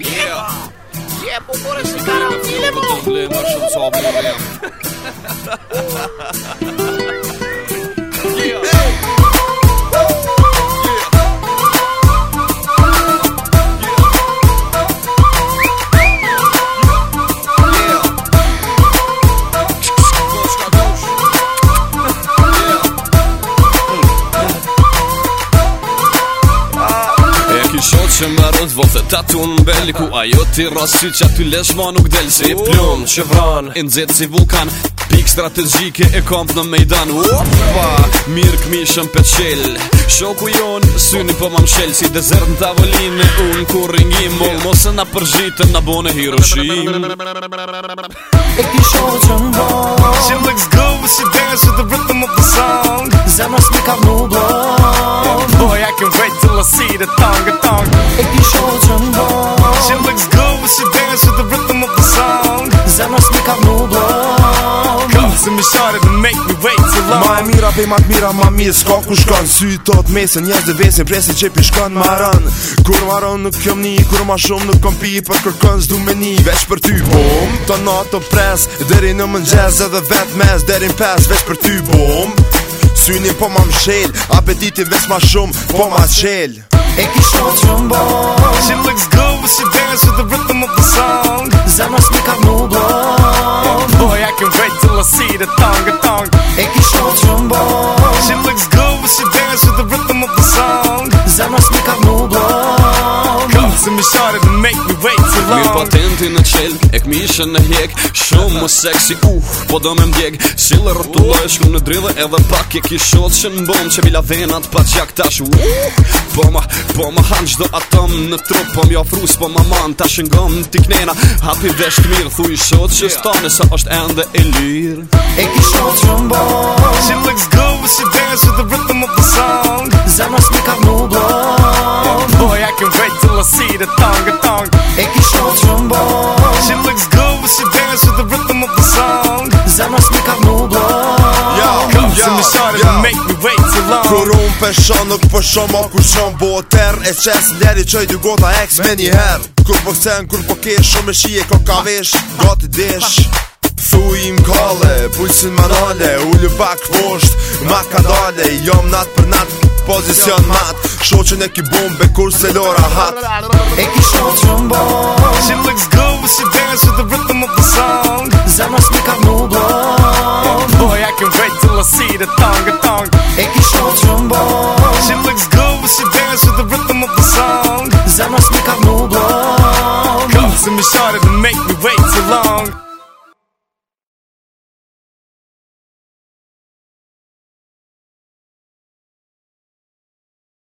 Yeah! Yeah, é bora chegar ao filho, irmão! Problemas são só problemas. që më rëndë vëllë tatu në beli Ku ajo t'i i që që aty leshma nuk del Se i plumë që vranë E nëzëtë si vulkan Pik strategjike e kompë në mejdan Uapa Mirë këmi shëm pe qëllë Shoku jonë Syni për po më më shëllë Si dezertë në tavolime Unë kur ringim Mollë mosë në përgjitë Në bone hiroshim E ti shohë që më bërë Shëllë në gëzgë Se me shkare dhe make me wait to love Ma e mira pe mat mira ma mi s'ka ku shkan Sy tot mesen njës dhe vesen presi qe pi shkan ma Kur ma ran nuk kjom ni Kur ma shum nuk kom pi Për po kërkën s'du me ni Vesh për ty bom Të na të pres Deri në më njës edhe vet mes Deri në pes Vesh për ty bom Sy po ma mshel Apetitin vesh ma shum Po ma qel E kishon që mbo She looks lëvin në qel Ek mi ishe në hek Shumë më seksi uh, Po do me mdjek Si lë rëtulloj shku në drillë Edhe pak e kishot që në bom Që vila venat pa qjak tash uh, Po ma, po ma hanë, qdo atom në trup Po mjo frus, po ma man Tash ngon në t'i knena Hapi vesht mirë Thu i shot që stane sa është ende e lirë E kishot që në bom She looks good when she dance with the rhythm of the song we wait too long Kur unë peshon nuk pëshon po ma kur shon bo atër E qes leri qoj du gota ex me një her Kur po kësen kur po kesh shumë e shije ko ka vesh Gati desh Thuj im kalle, pulsin manale Ullu pak vosht, ma ka Jom nat për nat, pozicion mat Shoqen e ki bombe kur se lora hat E ki shoqen bo She looks good when she dance with the rhythm She looks good when she dance with the rhythm of the song Za mną smyka on. Come to me, shorty, to make me wait